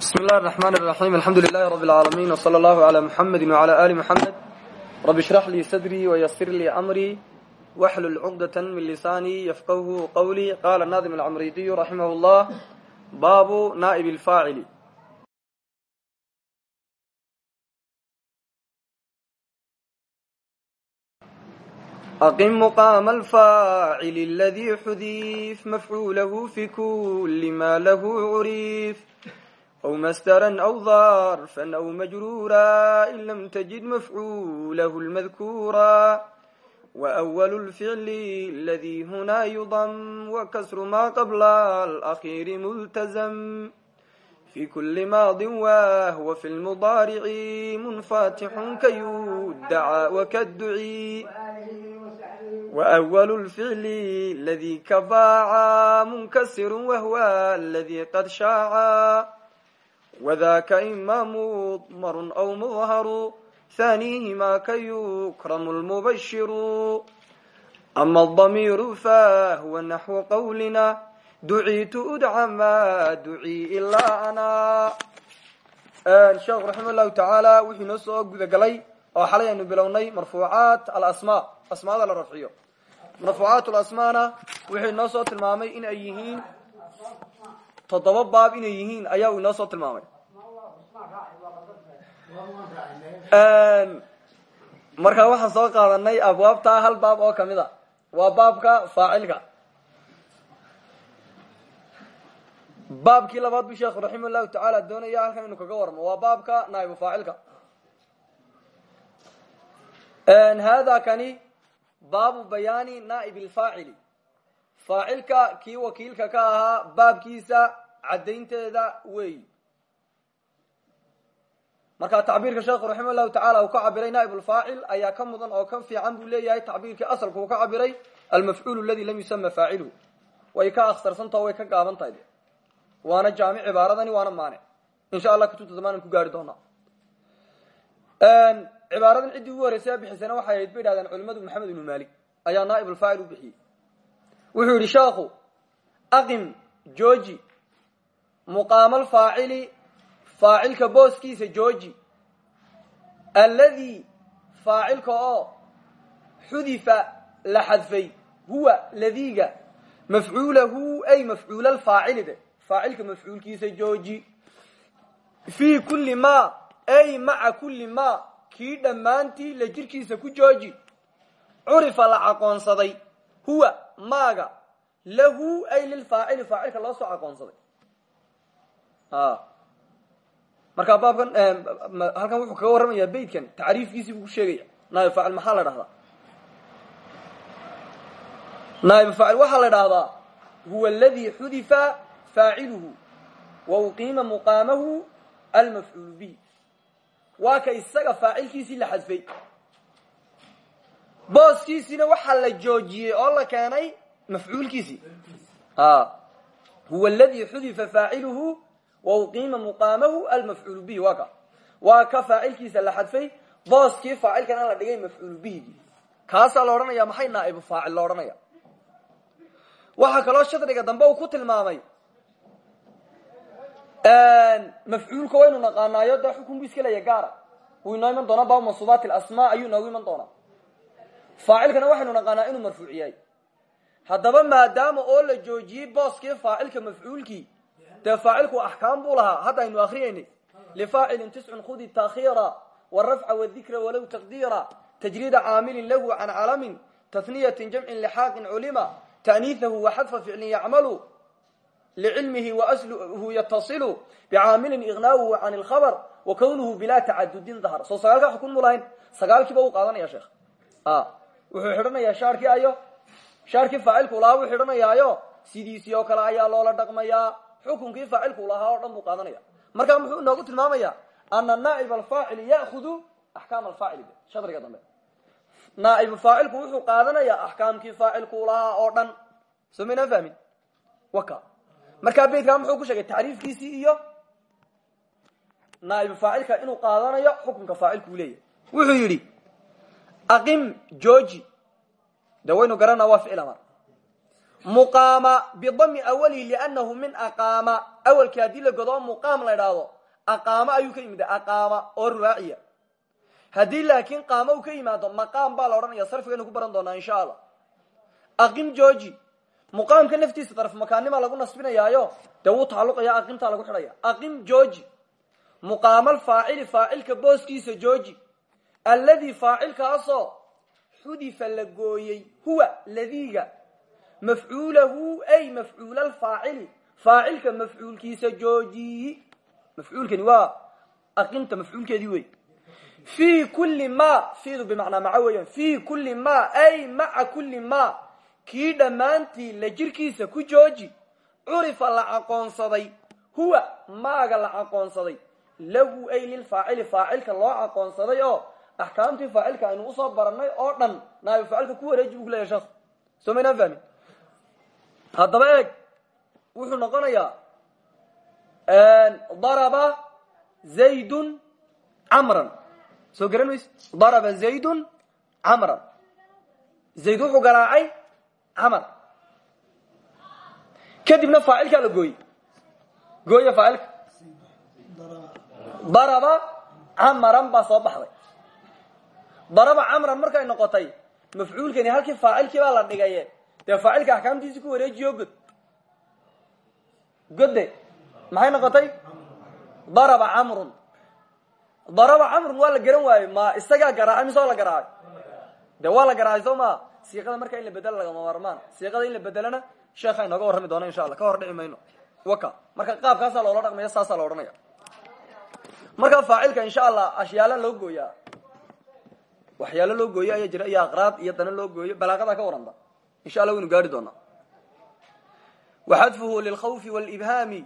بسم الله الرحمن الرحيم الحمد لله رب العالمين وصلى الله على محمد وعلى آل محمد رب اشرح لي صدري ويسر لي أمري واحلل عقدة من لساني يفقه قولي قال الناظم العمريدي رحمه الله باب نائب الفاعل أقم مقام الفاعل الذي حذيف مفعوله في كل ما له عريف أو مسترا أو ظرفا أو مجرورا إن لم تجد مفعوله المذكورا وأول الفعل الذي هنا يضم وكسر ما قبل الأخير ملتزم في كل ماض وهو في المضارع منفتح كيدعى وكالدعي وأول الفعل الذي كفاعا منكسر وهو الذي قد شاعا wdaka ima mudmaru aw mudharu hanihima kayukramu lmubashiru ama adamiiru fahuwa naxwu qawlina duciitu udca ma ducii ilaa ana sheekhu raxima llahu tacaala wuxuu inoo soo gudagalay oo xalay aynu bilownay marfuucaat alasma asmaada la rafciyo marfuucaat lasmaana wuxuu inoo soo tilmaamay in ay yihiin toddoba baab inay yihiin ayaa uu inoo soo tilmaamay. Markaa waxaan soo qaadanay abwaabta hal baab oo ka mid a. Waa baabka faacilka. Baabkii labaad bu sheekhu raximah llahu doonaya halkan inu kaga warmo waa baabka naaibu faacilka. Hada kani baabu bayaani naaib lfaacili faacilka kii wakiilka ka ahaa baabkiisa caddaynteeda weeyi marka tacbiirka sheekhu raximah llahu uu ka cabiray naaib lfaacil ayaa ka mudan oo ka fiican buu leeyahay. Tacbiirkii asalku uu ka cabiray almafcuul aladi lam yusama faaciluhu. Way ka akhtarsantaho way ka gaaban waana jaamic cibaaradani waana maanic insha allah kutubta damaanaan ku gaari doonaa. Cibaaradan ciddii ugu horreysay bixisana waxay ahayd bay culimadu maxamed ibnu malik ayaa naaib lfaacil u bixiyey wuxuu yidhi sheekhu aqim jooji muqaama alfaacili faacilka booskiisa jooji alladii faacilka oo xudifa la xadfay huwa ladiga mafcuulahu ay mafcuul alfaacili de faacilka mafcuulkiisa jooji fii kulli ma ay maca kulli ma kii dhammaantii la jirkiisa ku jooji curifa la aqoonsaday huwa maaga lahu ay lilfaacili faacilka loo soo aqoonsaday. Markaa baabkan halkan wuxuu kaga warramayaa beytkan tacriifkiisii buu ku sheegaya. Naaib faacil maxaa la dhahdaa naaib faacil waxaa la dhahdaa huwa aladi xudifa faaciluhu wa uqiima muqaamahu almafcuulu bihi. Waa ka isaga faacilkiisii la xadfay booskiisiina waxaa la joojiyey oo la keenay mafcuulkiisii huwa aladi xudifa faaciluhu wa uqiima muqaamahu almafcuulu bihi. Waa ka. Waa ka faacilkiisa la xadfay. Booskii faacilkana la dhigay mafcuulu bihigii kaasaa la odhanaya maxay naaibu faacil lo odhanaya? Waxaa kaloo shadriga dambe ku tilmaamay. Mafcuulka waynu naqaanaayo dee xukun bu iska leeya inoo iman doonaa baabu mansuubaati asmaa ayuu inoogu iman doonaa faacilkana waxaynu naqaanaa inuu marfuuc yahay haddaba maadaama oo la joojiyey booskii faacilka mafcuulkii dee faacilku axkaam buu lahaa. Hadda aynu akriyaynay lifaacilin tiscun khudi taakhiira warafca wadikra walow taqdiira. Tajriida caamilin lahu can calamin tahniyatin jamcin lixaaqin culima ta'niihahu waxadfa ficlin yacmalu lcilmihi waasluhu yatasilu bicaamilin iqnaauhu can lkhabr wa kownuhu bilaa tacadudin dahr soo sagaalkaa xukun mu lahayn sagaalkiiba u qaadanaya sheekh wuxuu xidhanayaa shaarkii ayo shaarkii faacilku lahaa wuu xidhanayaayo. Sidiisii oo kale ayaa loola dhaqmayaa xukunkii faacilku lahaa oo dhan buu qaadanaya. Markaa muxuu inoogu tilmaamaya ana naaib alfaacili ya'hudu axkaam alfaacili shadriga dambe. Naaib faacilku wuxuu qaadanayaa axkaamkii faacilku lahaa oo dhan. Soo maynaan waka markaa beytkaa muxuu ku sheegay tacriifkiisii iyo naaib faacilka inuu qaadanayo xukunka faacilkuu leeyahy wuxuu yidhi aqim jooji de waynu garanaa waa ficil amar muqaama bidami awalihi liannahu min aqaama awalkii haddii la godo muqaam la idhaahdo aqaamo ayuu ka yimid aqaama oo rubaaciya haddii laakiin qaamo uu ka yimaado maqaam baa la odhanaya sarfigaynu ku baran doonaa insha allah aqim georgi muqaamka naftiisa daraf makaanimaa lagu nasbinayaayo dee wuu tacalluqaya aqimtaa lagu xidhaya aqim georgi muqaamal faacili faacilka booskiisa georgi alladii faacilkaasoo xudifa la gooyey huwa ladiiga mafcuulahu ay mafcuul alfaacili faacilka mafcuulkiisa joojiyi. Mafcuulkani waa aqimta mafcuulkeedii wey fi kuli ma fiidu bimacnaa maca weeyaan. Fi kuli ma ay maca kuli ma. Kii dhammaantii la jirkiisa ku jooji curifa la aqoonsaday huwa maaga la aqoonsaday. Lahu ay lilfaacili faacilka loo aqoonsaday oo axkaamtii faacilka aynu u soo baranay oo dhan naabi faacilka ku wareeji buu ku leeyahy sheekh soo maynaan fahmin? Haddaba eeg wuxuu noqonayaa daraba zaydun camran. Soo garan mayse daraba zaydun camran. Zayd wuxuu garaacay camar. Kadibna faacilkaa la gooyey. Gooya faacilka daraba camaran baa soo baxday daraba camran markay noqotay mafcuulkani halkii faacilkii baa la dhigaye. Dee faacilka axkaamtiisi ku wareejiyo god. Godde maxay noqotay? Daraba camrun daraba camrun waa la garan waaye ma isagaa garaacay mise la garaacay? De waa la garaacay soo maa siiqada marka in la bedelo lagama maarmaan siiqada in la bedelana sheekha inooga warrami doona insha allah ka hor dhici mayno. Waka marka qaabkaasaa loola dhaqmaya saasaa la odhanaya. Marka faacilka insha allah ashyaala loo gooyaa waxyaalo loo gooyo ayaa jira iyo aqraad iyo dana loo gooyo balaaqadaa ka waranta insha alla waynu gaari doonaa. Waxadfuhu lilkhawfi walibhaami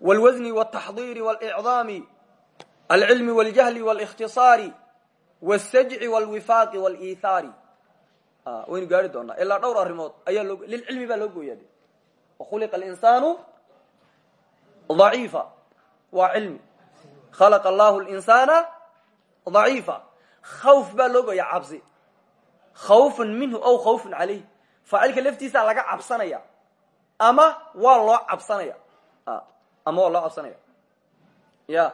walwasni waltaxdiiri walicdaami alcilmi waljahli walikhtisaari wsajci wlwifaaqi wliithaari ah, waynu gaari doonaa. Ilaa dhowr arrimood ayaa loo lilcilmi baa loo gooyaa de wakhuliqa alinsaanu daciifa waa cilmi. Khalaqa allahu linsaana daciifa khawf baa loo gooyaa cabsi khawfan minhu aw khawfun calayh faacilka laftiisaa laga cabsanaya ama waa loo cabsanaya ama waa loo cabsanaya ya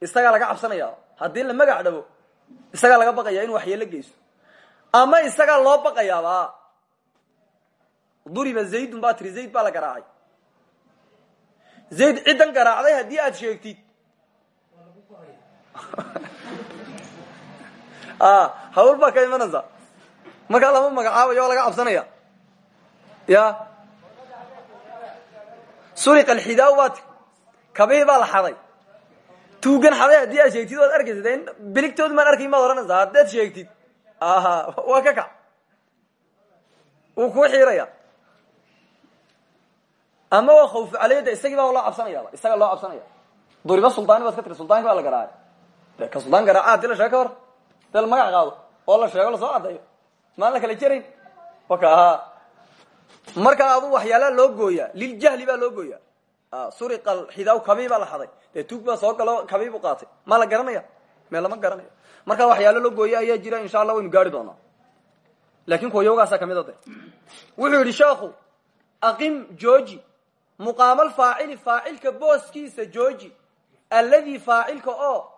isagaa laga cabsanaya haddii la magac dhabo isagaa laga baqaya inu waxyeelo geyso ama isagaa loo baqayaaba duriba zaydun baa tiri zayd baa la garaacay zayd ciddan garaacday haddii aad sheegtid hawl baa ka imanaysa. Markaa lama magacaabayo oo laga cabsanaya. Ya suriqa alxidaa baa tiri kabihii baa la xaday. Tuugan xaday haddii aad sheegtid waad arkaysa de biligtoodi maan arkayn baad ohanaysaa haddaad sheegtid. Waa ka kac. Wuu ama waa khawfu caleyda isagii baa loo cabsanayaaba isaga loo cabsanaya. Duriba suldaani baad ka tiri suldaanki baa la garaacay de ka suldaan garaaca haddii la hor la magac qaado oo la sheego la soo caddeeyo. Maan la kala jerayn waka markaa adu waxyaalaha loo gooyaa liljahli baa loo gooyaa. Suriqa xidaa kabii baa la xaday. Dee tuug baa soo galo kabii buu qaatay. Maa la garanaya? Mee lama garanayo markaa waxyaalo loo gooya ayaa jira insha allah waynu gaari doonaa. Lakin kuwayogaasaa ka mid a de wuxuu yidhi sheekhu aqim jooji. Muqaamal faacili faacilka booskiisa jooji. Alladii faacilka oo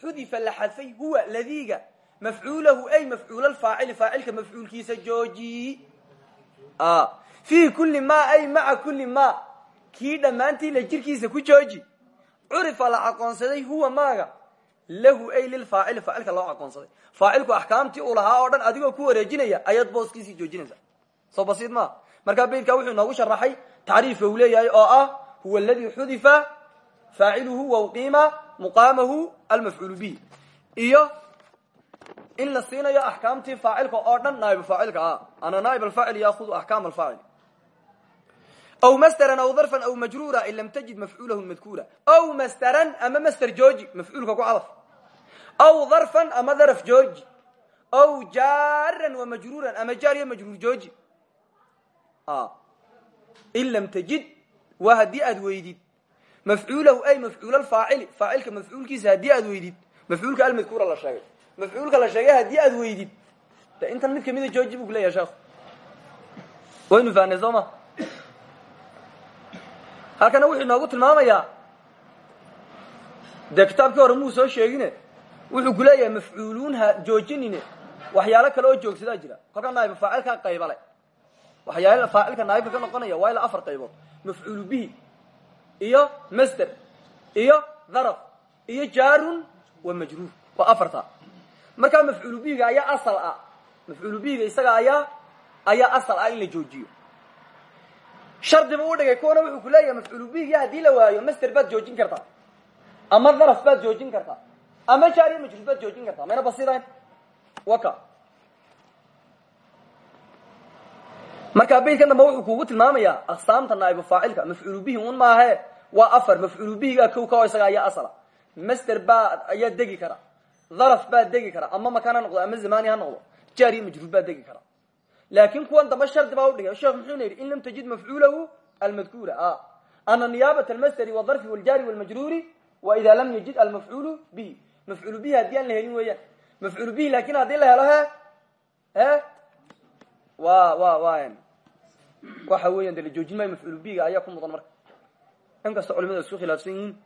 xudifa la xadfay huwa ladiiga mafcuulahu ay mafcuul alfaacili faacilka mafcuulkiisa jooji fii kuli ma ay maca kuli ma kii dhammaantii la jirkiisa ku jooji curifa la aqoonsaday huwa maaga lahu ay lilfaacili faacilka loo aqoonsaday faacilku axkaamtii uu lahaa oo dhan adigoo ku wareejinaya ayaad booskiisii joojinaysa soo basiid maa markaa beydkaa wuxuu inoogu sharaxay tacriifka uu leeyahay oo ah huwa aladii xudifa faaciluhu wauqiima muqaamahu almafcuulu bihi iyo in la siinayo axkaamtii faacilka oo dhan naaib faacilka ah. Ana naaib alfaacil yaahudu axkaam alfaacil. Aw masderan aw darfan aw majruura in lam tajid mafcuulahu madkuura. Aw masderan ama master jooji mafcuulka ku cadaf aw darfan ama daraf jooji. Aw jaaran wa majruuran ama jaar iyo majruur jooji. In lam tajid waa haddii aad weydid. Mafcuulahu ay mafcuul alfaacili faacilka mafcuulkiisa haddii aad weydid mafcuulka almadkuura la sheegay mafcuulka la sheegay haddii aad weydid de intan mid kamida jooji buu kuleyahay sheekhu waynu fahnay soo ma? Halkana wuxuu inoogu tilmaamayaa dee kitaabkii hore muu soo sheegine? Wuxuu ku leeyahay mafcuuluun ha joojinine. Waxyaalo kale oo joogsadaa jira. Kolkaa naaibu faacilkaa qaybale waxyaala faacilka naaibka ka noqonaya waa ilaa afar qaybood. Mafcuulu bihi iyo master iyo daraf iyo jaarun wa majruur. Waa afarta markaa mafcuulu bihiga ayaa asal ah. Mafcuulu bihiga isaga ayaa ayaa asal ah in la joojiyo. Shardiba u dhigay kuwana wuxuu ku leeyahay mafcuulu bihiga haddii la waayo master baad joojin kartaa. Ama daraf baad joojin kartaa. Ama jaar iyo majruur baad joojin kartaa. Mayna basidayn waka. Markaa baydkan dambe wuxuu kugu tilmaamayaa aqsaamta naaibu faacilka. Mafcuulu bihi un maahe. Waa afar. Mafcuulu bihiga kow ka oo isaga ayaa asala master baa ayaa degi kara daraf baa degi kara ama makaan ha noqdo ama zamani ha noqdo. Jaar iyo majruur baa degi kara. Laakin kuwan dambe shardi baa udhigay sheekh muxuuna yidhi in lam tajid mafcuulahu almadkuura. Ana niyaabat almasteri wadarfi waljaari walmajruuri wa ida lam yajid almafcuulu bihi. Mafcuulu bihi haddii aan la helin weeyaan. Mafcuulu bihi laakin haddii la helo he? He? Wa wa wa waxa weyan de la joojin maayo mafcuulu bihiga ayaa ku mudan marka. In kasta culimadu isku khilaafsan yihiin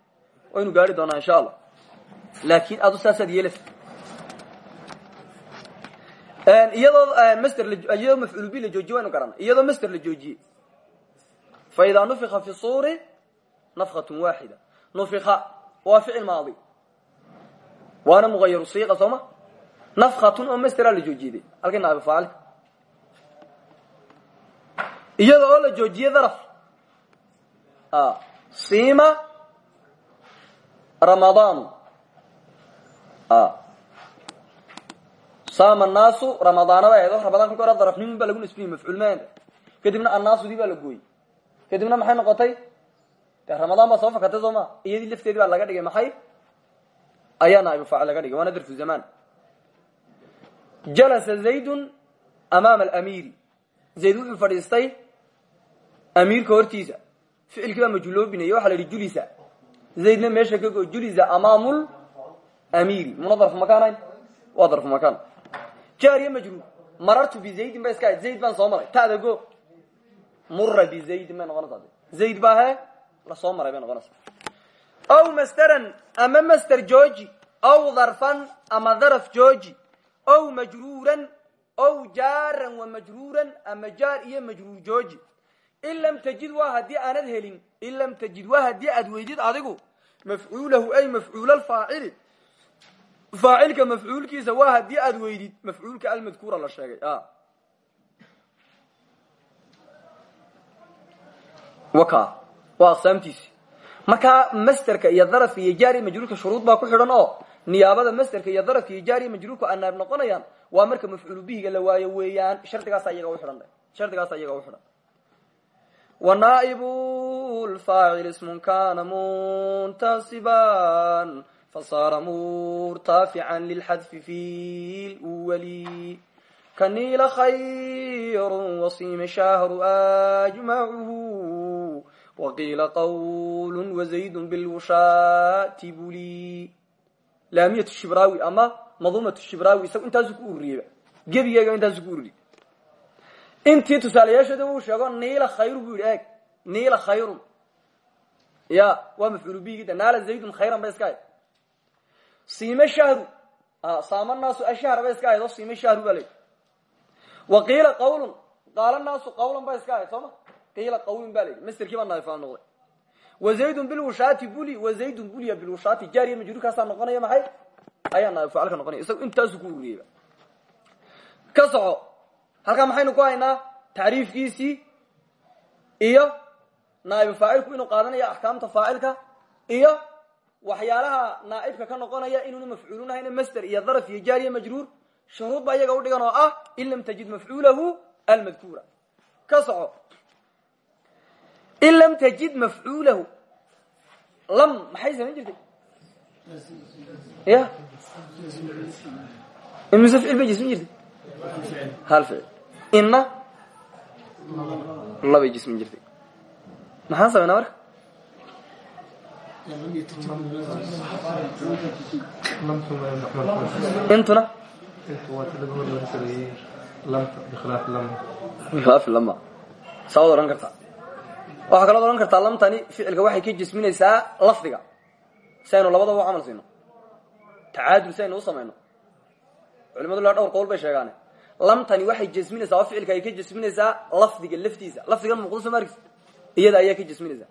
waynu gaari doonaa insha allah laakin adu saasaad yeelasa iyadoo mafcuul bi la joojiye waynu garanay. Iyadoo master la joojiyey fa idaa nufika fi suuri nafkatun waaxida nufika waa ficil maadi. Waana mugayaru siiqa soo ma? Nafkatun oo masteraa la joojiyday halkii naaibu faacilka iyada oo la joojiye daraf. Sima ramadaan sama naasu ramadaana bay ahayd ramadaan kolka hore darafnimun baa lagu nisbiyey mafcuul maanta kadibna annaasudii baa la gooyey. Kadibna maxay noqotay? De ramadaan baa soo fakatay soo ma? Iyadii lafteedii baa laga dhigay maxay? Ayaa naaibu faacil laga dhigay waana darfu zamaan jalasa zaydun amaama alamiiri. Zayd wuxuu fadhiistay amiirka hortiisa. Ficilkii baa majhuuloobinaya waxa la yidhi julisa zaydna meesha ka go julisa amaamul amiiri muna darfu makaanayn? Waa darfu makaan. Jaariya majruur. Marartu bizaydin ba iska ahayd. Zayd baan soo maray. Ta'da go. Mura bizaydin bay noqonaysaa zayd baa he la soo maray bay noqonaysaa aw masteran ama master jooji. Aw darfan ama daraf jooji. Aw majruuran aw jaaran wa majruuran ama jaar iyo majruur jooji. In lam tajid waa haddii aanad helin. In lam tajid waa haddii aad weydid adigu. Mafcuulahu ay mafcuul alfaacili faacilka mafcuulkiisa waa haddii aad weydid mafcuulka almadkuura la sheegay. Ah. Waka waa aqsaamtiisi markaa masterka iyo darafka iyo jaari majruurka shuruud baa ku xidhan oo niyaabada masterka iyo darafka iyo jaari majruurku anaab noqonayaan waa marka mafcuulu bihiga la waayo weeyaan shardigaasa iyaga uidhan shardigaasa iyaga u xidhan. Wanaa'ibu lfaacil fasaara murtaafica lilxadfi fi lwali kaniila khayru wasiima shahru ajmacuhu waqiila qawlu wazaydu bilwushaati buli laamiyatu shibraawi ama madumatu shibraawi isagu intaasu ku ururiyeyba gebigeega intaasu ku ururiye intii tusaalayaasheeda wuu sheego niila khayru buu yidhi eeg niila khayrun ya waa mafcuulu bigida naala zaydun khayran ba iska siime shahru. Saama naasu ashahra bay iska ahayd oo siime shahru baa layidhi wa qiila qawlun qaala naasu qawlan bay iska ahayd soo ma qiila qawlun ba layidhi masterkii baa naifaan noqday. Wa zaydun bilwushaati buli wa zaydun buliya bilwushaati jaariya majruurkaasaa noqonaya maxay? Ayaa naifacalka noqonaya isaga intaasu ku ururiyeyba ka soco. Halkaa maxaynu ku haynaa tacriifkiisii iyo naa'ibu faacilku inuu qaadanayo axkaamta faacilka iyo waxyaalaha naa'ibka ka noqonaya inuuna mafcuulun ahayna master iyo daraf iyo jaariya majruur shuruud baa iyaga udhigan oo ah in lam tajid mafcuulahu almadkuura. Ka soco. In lam tajid mafcuulahu. Lam maxay samayn jirtay? Ya. Imise ficil bay jismin jirtay? Hal ficil inna? Labay jismin jirtay. Maxaan samaynaa marka intuna? Sawaad odhan kartaa. Waxaa kalood odhan kartaa lamtani ficilka waxay ka jasminaysaa lafdiga. Si aynu labadaba u camal siino tacaadul si aynu u samayno. Culimadu la dhowr qowl bay sheegaan lamtani waxay jasminaysaa oo ficilka ay ka jasminaysaa lafdiga laftiisa. Lafdigan muuqdo soo iyada ayaa ka jasminaysaa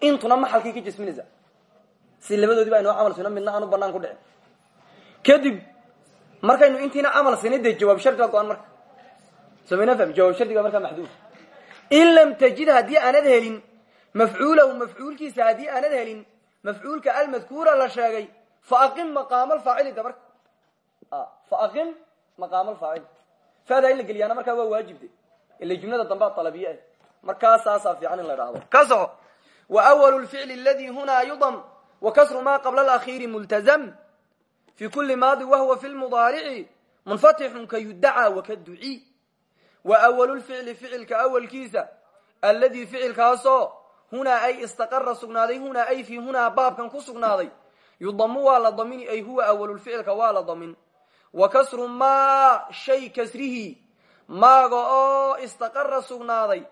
intuna maxalkay ka jasminaysaa si labadoodiba aynoo camal siino midna aanu banaan ku dhicin. Kadib markaynu intiina camal sinay dee jawaab shardi baa go-an marka. Somayna fahmi? Jawaab shardiga markaa maxduuf in lam tajid haddii aanad helin mafcuulahu mafcuulkiisa haddii aanad helin mafcuulka almadkuura la sheegay faaqim maqaama alfaacili da marka faaqim maqaama alfaacili faadaa in la geliyaana markaa waa waajibde ila jumlada dambea alabiye ah markaa saasaa fiican in la idhaahdo ka soco wa awalu lficli aladi huna yudam wa kasru ma qabla alakhiiri multazam. Fi kuli maadi wahuwa fi lmudaarici munfatixun ka yudacaa wakaduci wa awalu lficli ficilka awalkiisa alladii ficilkaasoo hunaa ay istaqara sugnaaday hunaa ay fi hunaa baabkan ku sugnaaday. Yudamu waa la damini ay huwa awalulficilka waa la damin. Wa kasru maa shay kasrihi maaga oo istaqara sugnaaday.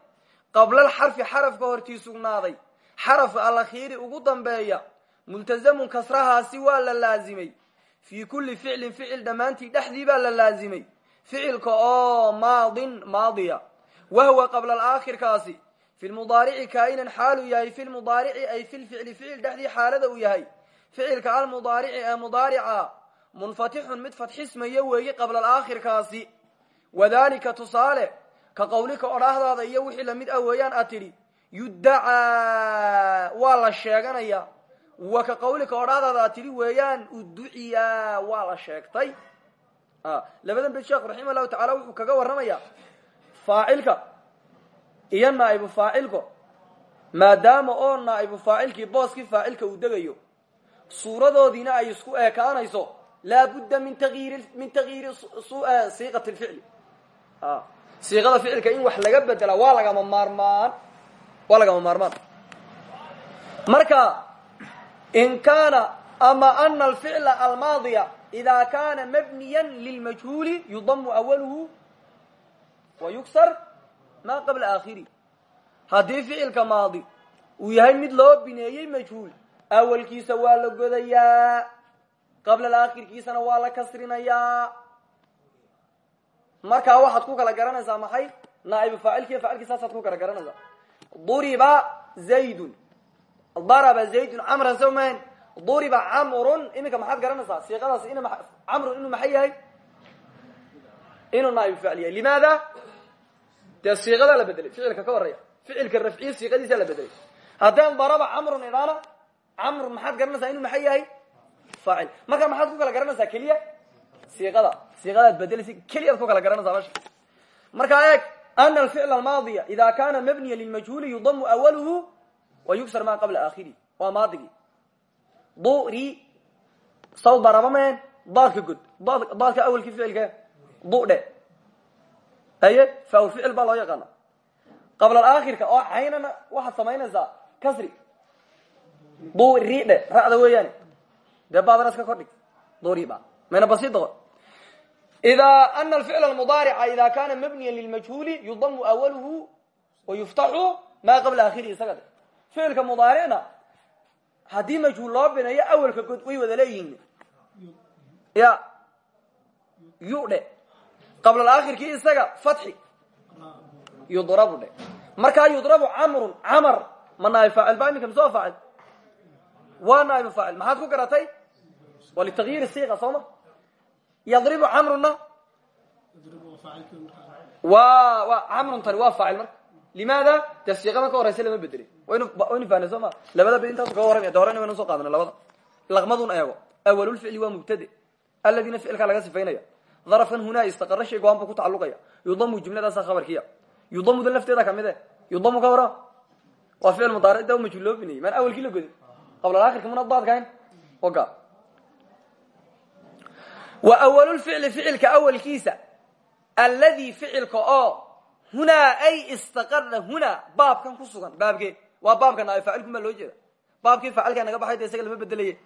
Qabla alxarfi xarafka hortii ugu dambeeya multazamun kasrahaasi waa la laazimay. Fii kulli ficlin ficil dhammaantii dhexdii baa la laazimay. Ficilka oo maadin maadiya. Wahwa qabla alaakhirkaasi. Fi lmudaarici kaa'inan xaaluu yahay fi lmudaarici ay fi lficli ficil dhexdii xaalada uu yahay. Ficilka almudaarici ee mudaarica munfatixun mid fatxismayo weeye qabla alaakhirkaasi. Wadalika tusaale ka qawlika odhaahdaada iyo wixii la mid ah weeyaan aad tidhi yuddacaa waa la sheeganaya wa ka qawlika odhaahdaada aad tidhi weeyaan uduciya waa la sheegtay. Labadan bed sheekhu raxima allahu tacala wuxuu kaga warramaya faacilka iyo naa'ibu faacilko maadaama oo naa'ibu faacilkii booskii faacilka uu degayo suuradoodiina ay isku ekaanayso laabudda min tagyiiri min tagyiiri siiqati lficli siiqada ficilka in wax laga bedela waa lagama maarmaan waa lagama maarmaan. Marka in kaana ama ana alficla almaadiya ida kana mabniya lilmajhuuli yudamu awaluhu wa yugsar ma qabla aakhiri haddii ficilka maadi uu yahay mid loo bineeyey majhuul awalkiisa waa la godayaa qabla alaakhirkiisana waa la kasrinayaa markaa waxaad ku kala garanaysaa maxay naaibu faacilkiiyo faacilkii saasaad ku kala garanaysaa duriba zaydun daraba zaydun camran soo mahan duriba camrun iminka maxaad garanaysaa? Siiqadaas in camrun inuu maxay yahay? Inuu naaibu faacil yahay. Limaada? Dee siiqadaa la bedelay ficilka ka horreeya ficilka rafciye siiqadiisaa la bedelay. Haddaan daraba camrun idhaana camrun maxaad garanaysaa inuu maxay yahay? Faacil. Marka maxaad ku kala garanaysaa keliya? Siiqada siiqadaad bedelaysa keliyaad ku kala garanaysaa meesha markaa eeg ana alficl almaadiya ida kana mabniya lilmajhuuli yudamu awaluhu wa yugsar ma qabla aakhiri waa maadigii duri saw daraba meen daadka god daadka awalkii ficilka dudhe haye faul ficil baa loo yaqaana qabla alaakhirka oo caynana waxaad samaynaysaa kasri. Duri dhe ra'da weeyaane dee baadana iska kordhig duriba mayna basiid qor ida ana alficl almudaarica ida kana mabniya lilmajhuuli yudamu awaluhu wa yuftaxu ma qabla aakhiri isaga de ficilka mudaaricna haddii majhuul loo bineeyo awalka god way wada leeyihiin. Ya. Yu dhe qabla alaakhirkii isaga fatxi. Yudrabu dhe markaa yudrabu camrun camar ma naayib faacil ba iminka misoo faacil waa naayib faacil maxaad ku garatay? Waa litagyiiri siiqa soo ma yadribu camruna wa wa camrun tani waa faacil marka limaada dee siiqadan ka horeysa lama bedelin waynu fahnay soo ma labada bed intaasu kaga warramaya de horena waynu soo qaadana labada laqmadun eego awalulficli waa mubtade aladiina ficilkaa laga sifaynaya darafkan hunaa istaqara shay go'aan buu ku tacaluqaya yudamu jumladaasa khabarkiya yudamuda lafteeda ka mid e yudamu ka wara waa ficil mudaaric da majhuul loo binayey maan awalkii la godin qabla alaakhirka muna daadkahayn oga wa awalulficli ficilka awalkiisa alladii ficilka oo hunaa ay istaqara hunaa baabkan ku sugan baabkee waa baabka naay faacilkun baa loo jeeda baabkii faacilkaa naga baxay de isaga lama bedelaye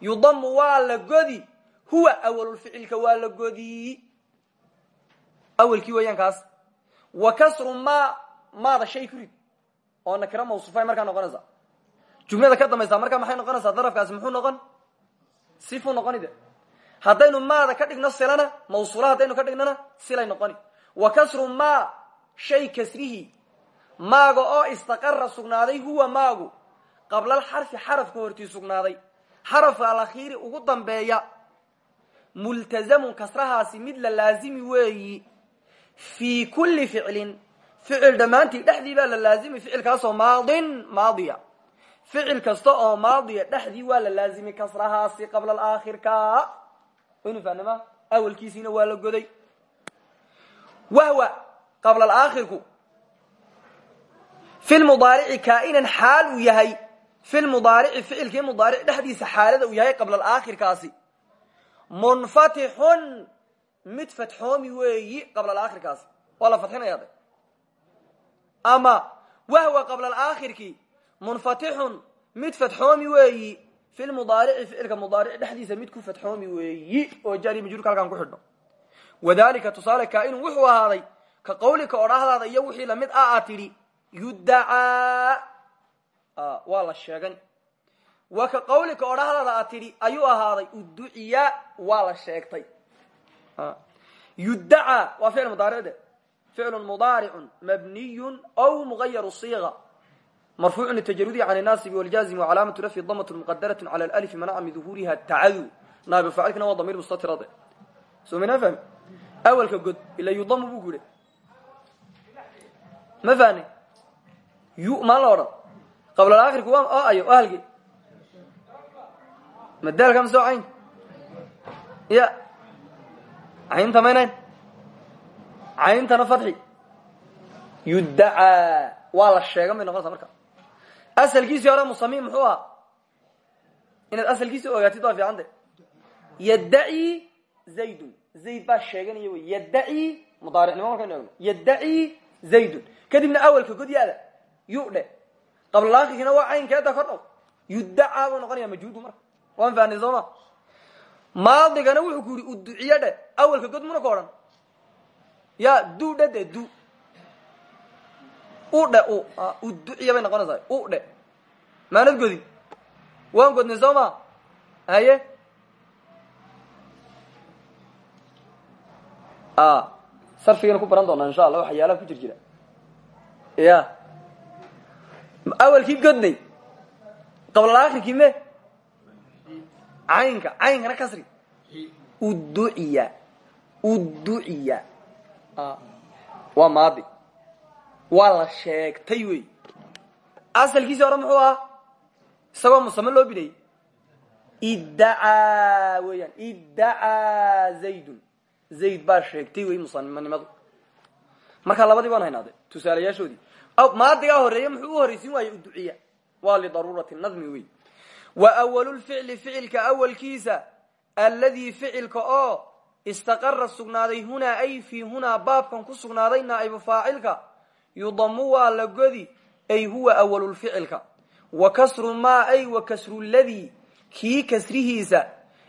yudamu waa la godi huwa awalulficilka waa la godi awalkii weeyaan kaas wa kasru ma maada shay ku rid oo nakiro mawsuufay markaa noqonaysa jumlada ka dambaysa markaa maxay noqonaysaa darafkaasi muxuu noqon sifuu noqoni de haddaynu maada ka dhigno silana mawsuula haddaynu ka dhignona silay noqoni shay kasrihi maaga oo istaqara sugnaaday huwa maagu. Qablalxarfi xarafka hortii sugnaaday. Xarafka alakhiiri ugu dambeeya. Multazamun kasrahaasi mid la laazimi weeyi. Fii kulli ficlin ficil dhammaantii dhexdii baa la laazimi ficilkaasoo maadin maadiya. Ficil kasta oo maadiya dhexdii waa la laazimi kasrahaasi qabla alaakhirka. Waynu fahnama awalkiisiina waa la goday. Wahwa qabla alaakhirku. Fi lmudaarici kaa'inan xaal uu yahay. Fi lmudaarici ficilkii mudaaric dhexdiisa xaalada uu yahay qabla alaakhirkaasi. Munfatixun mid fatxoomi weeyi qabla alaakhirkaasi. Waa la fadxinaya de. Ama wahwa qabla alaakhirki munfatixun mid fatxoomi weeyi. Fi lmudaarici ficilka mudaaric dhexdiisa mid ku fatxoomi weeyi oo jari majruurka halkaan ku xidhno wadalika tusaale kaainun wuxuu ahaaday ka qawlika odhahdaada iyo wixii la mid a a tidhi yudacaa waa la sheegan. Wa ka qawlika odhahdaada a tidhi ayuu ahaaday uduciya waa la sheegtay. Yudacaa waa ficil mudaaricde ficlu mudaaricun mabniyun aw mugayaru siiga marfuucu litajarudi can naasibi wljaazimi wcalaamatu rafyi damat muqadarat cala alfi manaca min duhuuriha tacadu. Naabi faacilkina waa damiir mustatirade soo manaa fahmi? Awalka god ila yudamu buu guhi ma fahni yu maan la odhan. Qabla aakhirku waa ayo oo halge madaalka ma soo cayn? Ya. Caynta maynayn cayntana fadxi yudacaa waa la sheegan bay noqonaysaa marka. Asalkiisii hore musami muxuu ahaa? Inaad asalkiisi ogaatid waa fiicante yaddaci zaydun. Zayd baa sheeganaya wy yaddaci mudaaricnimo markaynu egno yaddaci zaydun. Kadibna awalka godyada yu dhe qablaakhirkina waa caynkeeda kor dhow. Yudacaa buu noqonaya majhuudu marka. Waan fahnay soo ma? Maadigana wuxuu ku yihi uduciye dhe awalka god muna ka odhan. Ya du dhe de du. U dhe u. Uduciya bay noqonaysaa. U dhe. Maanad godin. Waan godnay soo ma? Haye sarfigana ku baran doonaa insha allah waxyaalaha ku jir jira ya awalkii godnay qablaakhirkii me? Caynka caynkana kasri. Uduciya uduciya waa maadi. Waa la sheegtay wey. Asalkiisi hore muxuu ahaa? Isagoo musame loo bidayy iddacaa weeyaan iddacaa zaydun zayd baa sheegtay wey musanimnimadu markaa labadii baan haynaade tusaalayaashoodii maadigaa horeeye muxuu u horraysiin waaye uduciya waa lidaruurati nadmi wey wa awalulficli ficilka awalkiisa alladii ficilka oo istaqara sugnaaday hunaa ay fii hunaa baabkan ku sugnaaday naa'ibu faacilka yudamu waa la godi ay huwa awalulficilka wa kasru maa ay wa kasru ladii kii kasrihiisa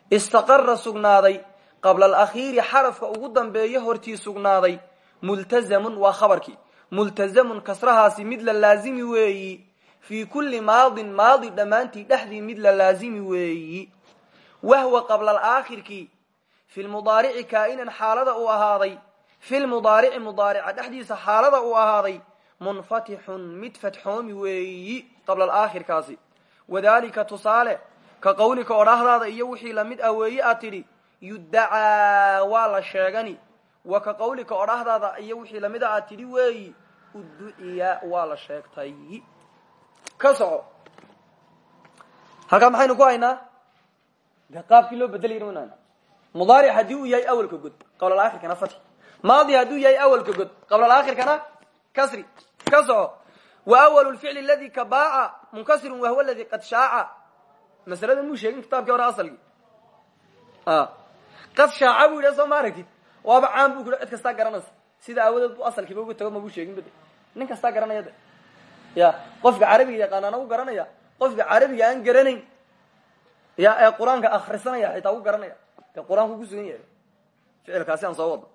istaqara sugnaaday qabla alakhiiri xarafka ugu dambeeyo hortii sugnaaday. Multazamun waa khabarkii. Multazamun kasrahaasi mid la laazimi weeyi. Fii kulli maadin maadi dhammaantii dhexdii mid la laazimi weeyi. Wahwa qabla alaakhirkii fi lmudaarici kaa'inan xaalada uu ahaaday. Fi lmudaarici mudaarica dhexdiisa xaalada uu ahaaday. Munfatixun mid fatxoomi weeyi qabla alaakhirkaasi wadalika tusaale ka qawlika odhahdaada iyo wixii la mid ah weeyi aad tidhi yudacaa waa la sheegani. Wa ka qawlika odhahdaada iyo wixii la mid a aad tidhi weeyi uduciya waa la sheegtay. Ka soco. Maxaynu ku haynaa? De qaabkii loo bedelay n mudaaric uu yahay awalka god qablaakhirkana fatxi maadi hadduu yahay awalka god qablaakhirkana kasri. Ka soco. Wa awalu lficli aladi kabaaca munkasirun wahwa aladi qad shaaca masalada muu sheegin kitaabkii hore asalkii qad shaaca bu yidha soo ma aragtid? Waaba caan bu ku cid kastaa garanaysa sida aawadeed bu asalkiiba uga tago mabuu sheegin bade nin kastaa garanaya de. Ya qofka carabiga yaqaanaana u garanaya qofka carabiga aan garanayn ya ee qur'aanka akrisanaya xitaa u garanaya. Dee qur'aanku kusugan yahay. Ficilkaasi aan soo wado.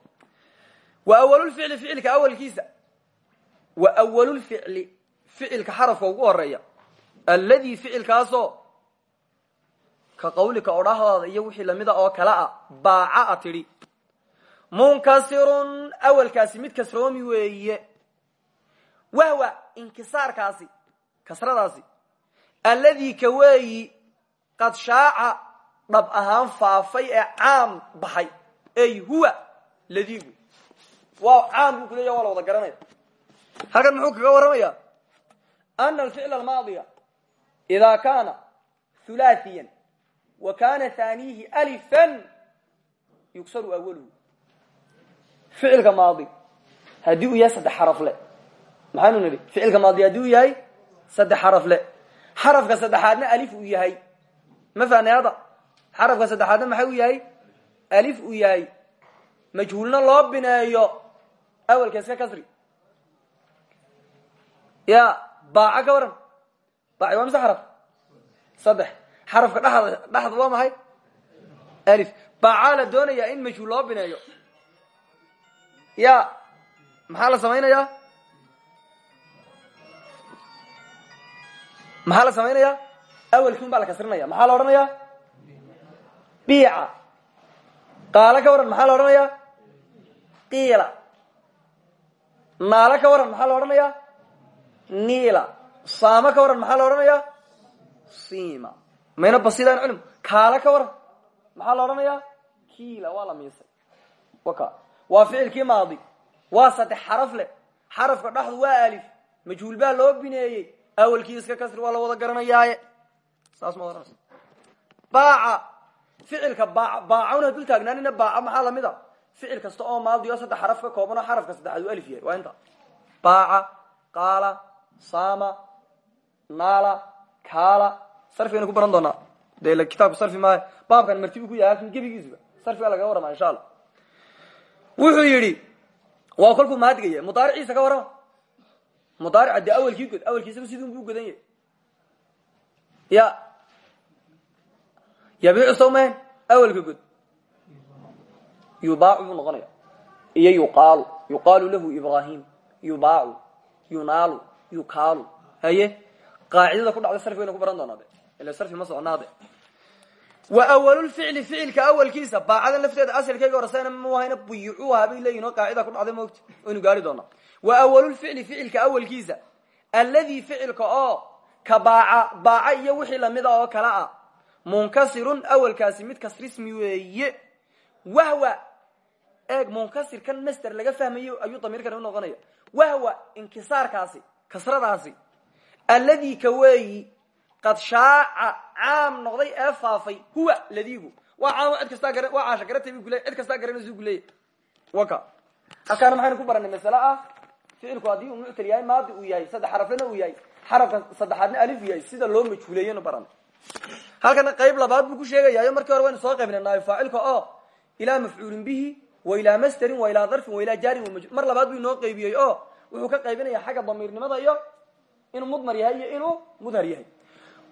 Wa awalulficli ficilka awalkiisa. Wa awalulficli ficilka xarafka ugu horreeya alladii ficilkaasoo ka qawlika odhahdaada iyo wixii lamida oo kale ah baaca a tidhi. Munkasirun awalkaasi mid kasroomi weeye. Wahwa inkisaarkaasi kasradaasi. Alladii ka weeyi qad shaaca dhab ahaan faafay ee caam baxay. Ey huwa ladiigu waa caam buu kuleeya waa la wada garanaya halkan muxuu kaga warramaya ana alficla almaadiya ida kaana hulaathiyan wa kana thaniihi alifan yugsaru awaluhu ficilka maadi haddii uu yahay saddex xaraf le. Maxaanu nidhi ficilka maadi haddii uu yahay saddex xaraf le. Xarafka saddexaadna alif uu yahay. Ma fahnay hadda xarafka saddexaadna maxay u yahay? Alif uu yahay. Majhuulna loo bineeyo. Awalka iska kasri. Ya baaca ka waran. Baaci waa mise xaraf? Saddex xarafka dhexda waa maxay? Alif. Baacaa la doonayaa in majhuul loo bineeyo. Ya maxaa la samaynayaa? Maxaa la samaynayaa? Awelkiun baa la kasrinaya maxaa la odhanayaa? Biica. Qaalo ka waran maxaa la odhanayaa? Qiila. Naalo ka waran maxaa la odhanayaa? Niila. Saamo ka waran maxaa la odhanayaa? Sima mayna basidaan culm kaalo ka waran maxaa la odhanayaa kiila waa la miisay. Waa ficilkii maadi. Waa saddex xaraf leh. Xarafka dhexdu waa alif. Majhuul baa loo bineeyey. Awelkii iska kasri waa la wada garanayaaye. Saas ma ohanaysa baaca. Ficilka baaca baacawna dul taagnaanina baaca maxaa la mid a? Ficil kasta oo maadi oo saddex xaraf ka kooban oo xarafka saddexaad alif yahay. Waa inta. Baaca qaala saama naala kaala sarfigaynu ku baran doonaa. De kitaabku sarfi maayo baabkan martibu ku yahay halkan gebigiisuba sarfiga lagaga warrama insha allah wuxuu yidhi waa kolkuu maadigaya mudaariciisa ka warrama mudaarica dee awelkii god awelkiisaba sidun buu godan yahay. Ya yabiicu sawmahen awelka god yubaacu buu noqonaya iyo yuqaalu yuqaalu lahu ibrahim yubaacu yunaalu yukaalu. Haye qaacidada ku dhacda sarfigaynu ku baran doonaa de ma soconaade wa awalulficli ficilka awalkiisa baacadan lafteeda asalkeyga horesena muhayna buyicuuha bay leeyihiin oo qaacida ku dhacday moogta waynu gaari doonaa. Wa awalulficli ficilka awalkiisa alladii ficilka oo ka baaca baaca iyo wixii lamida oo kale ah munkasirun awalkaasi mid kasrismi weeye. Wahwa eeg munkasirkan master laga fahmayo ayuu damiirkan unoqonaya wahwa inkisaarkaasi kasradaasi alladii ka weeyi qad shaaca caam noqday ee faafay huwa ladiigu waa caam cid kastaa gara waa caasha garatay kule cid kastaa garanaysu kuleeya waka. Halkaana maxaynu ku baranay masale ah ficilku uu muctal yahay maadi uu yahay saddex xaraflana uu yahay xarafka saddexaadna alif yahay sida loo majhuuleeyanu baranay halkana qayb labaad buu ku sheegayaayo markii hore waynu soo qaybnay naaib oo ilaa mafcuulin bihi wa ilaa masterin wa ilaa darfin wa ilaa jaarin mar labaad buu inoo qaybiyey oo wuxuu ka qaybinaya xagga damiirnimada iyo inuu mudmar yahay iyo inuu mudhar yahay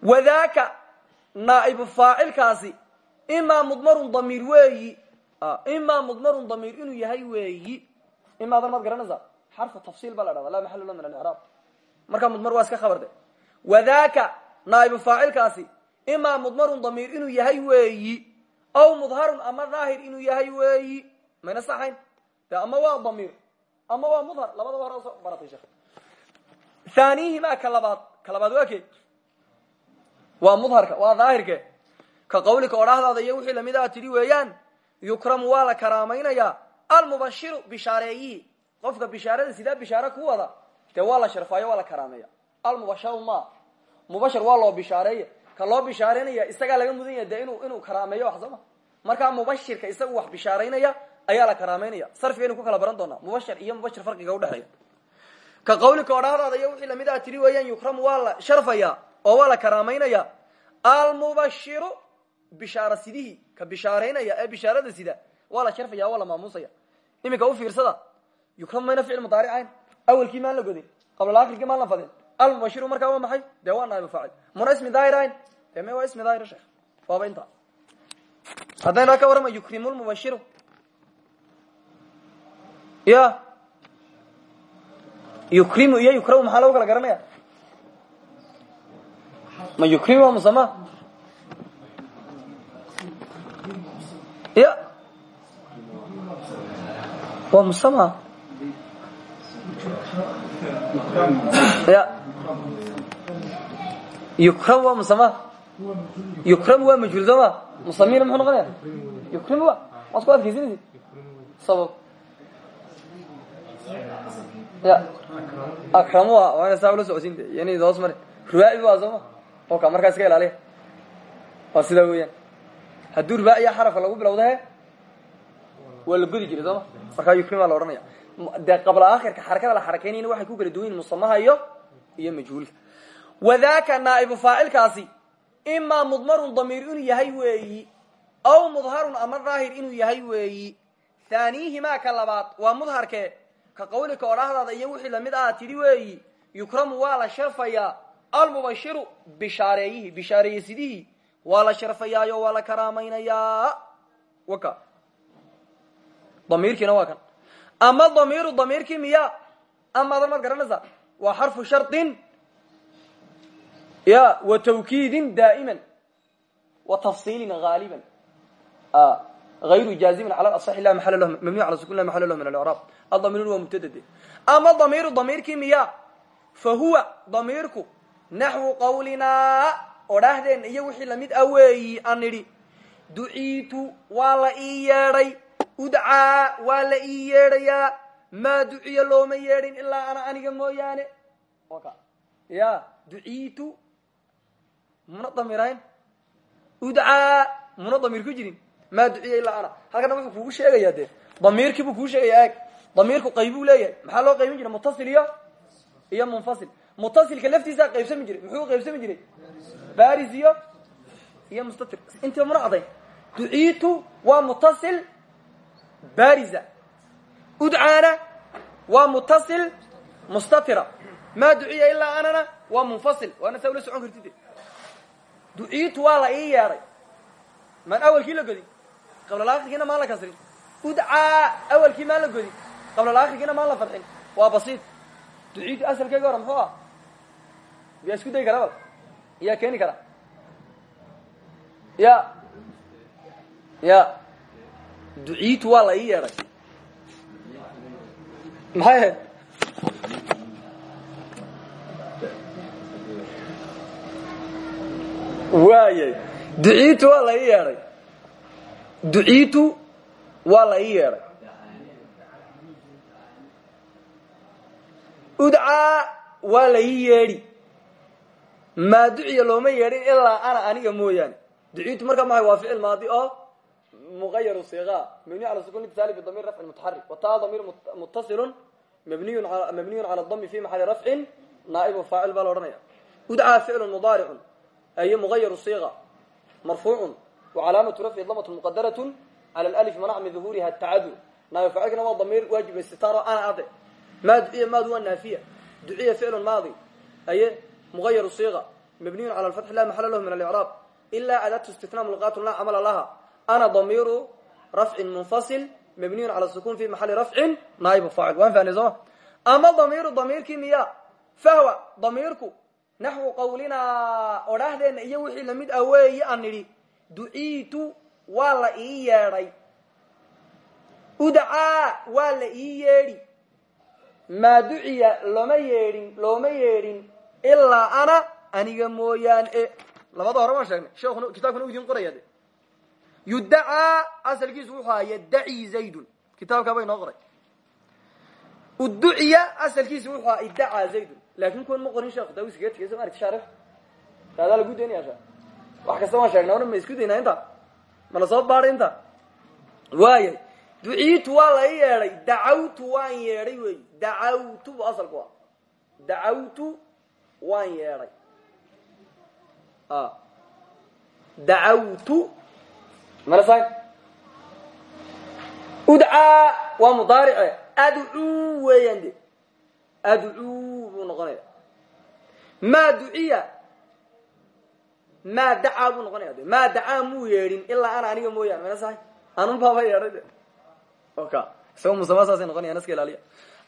wadaka naaibu faacilkaasi imaa mudmarun damiir weeyi imaa mudmarun damiir inuu yahay weeyi. Imaadan maad garanaysaa xarfu tafsiil baa la dhahda laa maxal la min alcraab mudmar waa khabarde. Wadaka naaibu faacilkaasi imaa mudmarun damiir inuu yahay weeyi. Aw mudharun ama daahir inuu yahay weeyi. Mayna saxayn de ama waa damiir ama waa mudhar? Labadaba hore baratay sheekh. Thanihima ka labaad ka labaad waa mudharka waa daahirke ka qawlika odhahdaada iyo wixii la mid a tidhi weeyaan yukramu waa la karaamaynaya almubashiru bishaareeyihi qofka bishaarada sidaa bishaare ku wada dee waa la sharfaayo waa la karaameeya almubasharu ma. Mubashir waa loo bishaareeya. Ka loo bishaareynaya isagaa laga mudan yahay dee inu inuu karaameeyo wax sooma markaa mubashirka isagu wax bishaaraynaya ayaa la karaameynaya sarfigaynu ku kala baran doonaa mubashir iyo mubashir farqiga udhexeeya ka qawlika odhahdaada iyo wixii la mid a tidhi weeyaan yukramu waa la sharfaya oo waa la karaamaynaya almubashiru bishaara sidihii ka bishaaraynaya ee bishaarada sida waa la sharfaya waa la maamuusaya. Iminka u fiirsada yukram mayna ficil mudaaricayn awelkii maan la godin qabla akhirkii maan la fadin. Almubashiru markaa waa maxay dee waa naaibu faacil. Muna ismi waa ismi daahir sheekh waaba inta haddayna ka warrama yukrimu lmubashiru ya yukrimu iyo yukramu maxaa lagu kala garanaya ma yukrimu waa musama ya waa musama ya yukram waa musama yukram waa majhuul sooma musamina muxuu noqonaya yukrim wa waad ku adkaysanaysid sabab ya akramuha waa ina saa ula socodsiinta yani hoos mare rubaaci waa sooma oka markaa iska ilaaliya waa sidaa weeyaan. Hadduu rubaaciya xarafka lagu bilowda he waa la godi jiray sooma la odhanaya dee qabla akhirka xarakada la xarakaynayna waxay ku kala duwan yihiin iyo iyo majhuulka. Wadaka naa'ibu faacilkaasi imaa mudmarun damiir yahay weeyi aw mudharun ama daahir inuu yahay weeyi haaniihimaa ka labaad mudharke ka qawlika odhahdaada iyo wixii la mid ah tidhi weeyi yukramu waa la sharfayaa almubashiru bishaareeyihi bishaareeyesidihii waa la sharfayaayo waa la karaamaynayaa. Waka. Damiirkiina waa kan. Ama damiiru damiirkii miya amadan maad garanaysaa waa xarfu shardin ya wa tawkiidin daa'iman. Wa tafsiilin haaliban ayru jaazimin cala aصi la maal mabniy ala sukun la maxal lah min alcraab adamiirun waa mubtadade ama damiiru damiirkii miya fa huwa damiirku naxwu qawlinaa odhaahdeen iyo wixii la mid ah weeyi an idhi duciitu waa la ii yeedhay udcaa waa la ii yeedhayaa maa duciya looma yeedhin ilaa ana aniga mooyaane ya duciitu muna damirayn udcaa muna damiir ku jirin maa duciya ilaa ana halkana wuxuu kugu sheegaya dee damiirkii buu kuu sheegaya eeg damiirku qaybuu leeyahay maxaa loo qaybin jiray mutasil iyo iyo munfasil mutasilka laftiisaa qaybsami jiray muxuu qaybsami jiray? Baris iyo mustatir. Intiiba muna cadayn duciitu waa mutasil barisa udcaana waa mutasil mustatira. Maa duciya ilaa anana waa munfasil. Waana saa ula socon duciitu waa la ii yeedhay maan awalkii la godin qablalaakirkiina maan la kasrin. Udcaa awalkii maan la godin qablalaakirkiina maan la fadxin waa basiid. Duciitu asalkeega hore muxuu ah miyaa isku dayi karaa? Bal yaa keeni karaa? Ya ya duciitu waa la ii maxay waayay duciitu waa la ii duciitu waa la ii yeedhay. Waa la ii maa duciya looma yeedhin ilaa ana aniga mooyaane. Duciitu marka maay waa ficil maadi oo muayar siqa mabniy ala sukun itali bidamir rafcin mutaxarik wata damiir muttasilun mabniy mabniyun cala dami fi maxali rafcin naaibun faacil baa la odhanaya. Udcaa ficilun mudaaricun ay muayaru siqa marfuucun wacalaamatu rafci damatun muqadaratun cala lalif manaca min duhuuriha atacadu naaib faacilkana waa damiir waajib istitaaro ana ade maa duciya maad waa naafiya. Duciya ficilun maadi aye mغayr صيغة mabniy calى الفتح la maxal lah min اlإعrاab إla adatu اstinaa mlqat la camla laha ana damiru rafci munfasil mabniy calى sukun fi maxali rafci naab faacil waan fahnay sooma ama damiru damiirkii miya fahwa damiirku naxwu qawlinaa odhaahdeenna iyo wixii lamid ah weeyi an nidhi duciitu waa la ii yeedhay udcaa waa la ii yeedhi maa duciya loma yeedhin looma yeedhin ilaa ana aniga mooyaane. Labada hore waan sheegnay. Sheekuna kitaabkana u idin qoraya de yudacaa asalkiisu wuxuu aha yaddaci zaydun. Kitaabkaaba inoo qoray. Uduciya asalkiisu wuxuu aha iddacaa zaydun. Lakin kuwan ma qorin sheekh daawis kaga tegay soo maarti shaarif taadaa lagu daynaya sha wax kasta waan sheegnay ona ma isku daynaa inta? Mana soo baadhay inta? Waayay. Duciitu waa la i yeedhay dacawtu waan yeedhay wey dacawtu bu asalku a waan yeedhay. Dacawtu. Mala udcaa waa mudaarice. Adcuu weeyaan de. Adcuu buu noqonaya. Maa duciya. Maa dacaa buu noqonaya de. Maa dacaa muu yeedhin ilaa ana aniga mooyaane. Mana sahay anun baaba yeedhay de. Oka isagoo musama saasay noqonaya naska ilaaliya.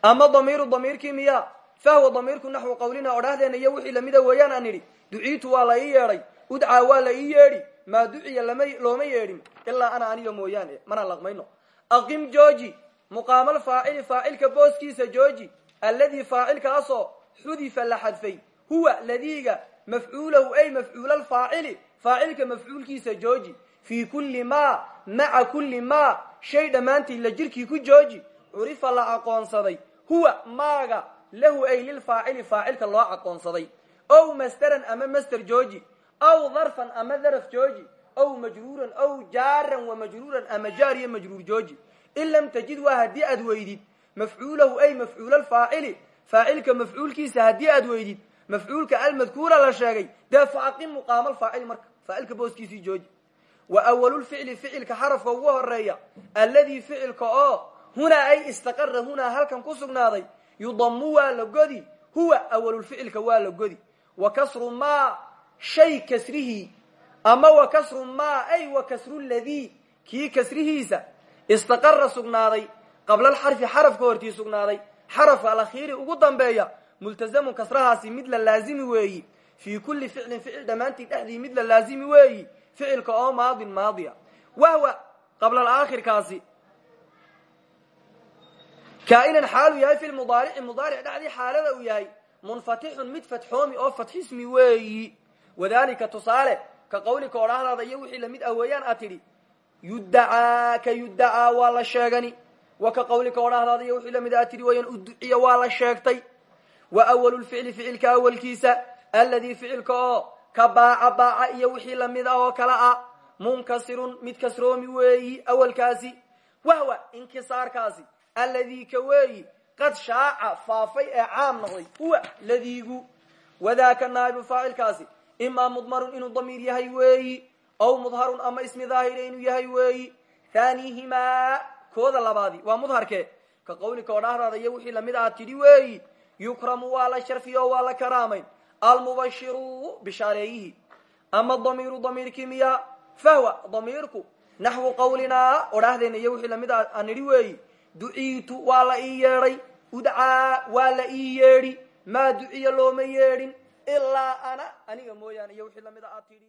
Ama damiiru damiirkii miya fahwa damiirku naxwu qawlina odhahdeena iyo wixii lamida weeyaan aan idhi duciitu waa la ii yeedhay udcaa waa la ii yeedhi maa duciya looma yeedhin ilaa ana aniga mooyaane mana laqmayno aqim jooji muqaamal faacili faacilka booskiisa jooji alladii faacilkaasoo xudifa la xadfay huwa ladiiga mafcuulahu ay mafcuula alfaacili faacilka mafcuulkiisa jooji fii kulli maa maca kulli maa shay dhammaantii la jirkii ku jooji curifa la aqoonsaday huwa maaga lahu ay lilfaacili faacilka loo aqoonsaday. Ow masderan ama masder jooji aw darfan ama daraf jooji aw majruuran aw jaaran wa majruuran ama jaar iyo majruur jooji. In lam tajid waa haddii aad weydid mafcuulahu ay mafcuul alfaacili faacilka mafcuulkiisa haddii aad weydid mafcuulka almadkuura la sheegay dee faaqim muqaama alfaacili marka faacilka booskiisii jooji. Wa awalulficli ficilka xarafka ugu horreeya alladii ficilka oo hunaa ay istaqara hunaa halkan ku sugnaaday yudamu waa la godi huwa awalulficilka waa la godi. Wa kasru maa shay kasrihii ama wa kasru maa ay wa kasru ladii kii kasrihiisa istaqara sugnaaday qabla alxarfi xarafka hortii sugnaaday. Xarafka alakhiiri ugu dambeeya multazamun kasrahaasi mid la laazimi weeyi. Fii kulli ficlin ficil dhammaantii dhexdii mid la laazimi weeyi ficilka oo maadin maadiya. Wahwa qabla alaakhirkaasi kaa'inan xaalu yahay fi lmudaarici mudaaric dhexdii xaalada uu yahay munfatixun mid fatxoomi oo fatxismi weeyi wadalika tusaale ka qawlika odhahdaada iyo wixii la mid ah weeyaan aad tidhi yudacaa ka yudacaa waa la sheegani wa ka qawlika odhahdaada iyo wixii la mid aad tidhi weeyaan uduciya waa la sheegtay wa awalulficli ficilka awalkiisa alladii ficilka oo ka baaca baaca iyo wixii la mid ah oo kale ah munkasirun mid kasroomi weeyi awalkaasi wahwa inkisaarkaasi alladii ka weeyi qad shaaca faafay ee caam noqday huwa ladiigu. Wadaaka naa'ibu faacilkaasi imaa mudmarun inuu damiir yahay weeyi aw mudharun ama ismi daahira inuu yahay weeyi. Haanihimaa kooda labaadi waa mudharke. Ka qawlika odhahdaada iyo wixii la mid aad tidhi weeyi yukramu waa la sharfiy oo waa la karaamayn. Almubashiru bishaareeyihi ama damiiru damiirkii miya fahwa damiirku. Naxwu qawlinaa odhahdeena iyo la mid nidhi weeyi duciitu waa la ii yeedhay udcaa waa la ii yeedhi maa duciya looma yeedhin ilaa ana aniga mooyaane iyo wixii la mid a aad tidhi